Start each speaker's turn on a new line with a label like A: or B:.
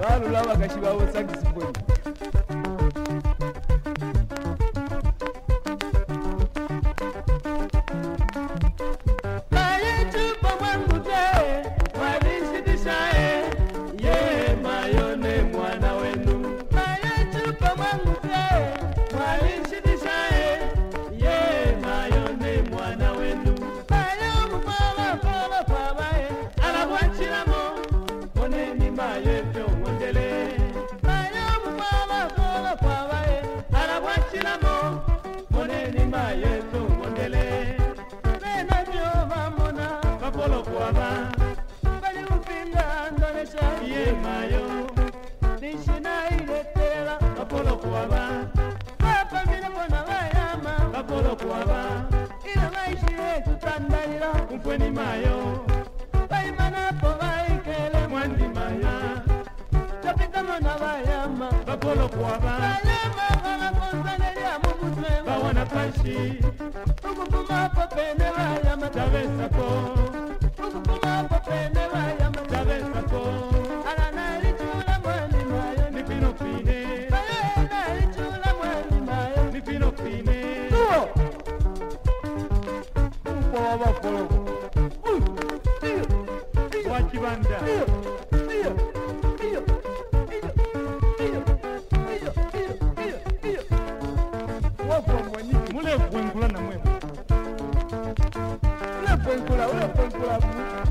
A: balula bakashibabo sakisibweni
B: kwaba
C: bali kupinga ndonesha
B: yemayo
C: nishinayiletela
B: kapolo kwaba
C: bapamile bona bayama
B: kapolo kwaba
C: ila maishi maishile tutandalila
B: kumfweni mayo.
C: Bayimanapo bayikele
B: mwandimaya
C: tapitamona bayama
B: kapolo kwaba
C: bayama balakonzanelya mumutwe. Bawana
B: pashi
C: ukupuma popene bayama
B: tabesako
C: to put up a friend.
A: colaboran, pueden colaborar.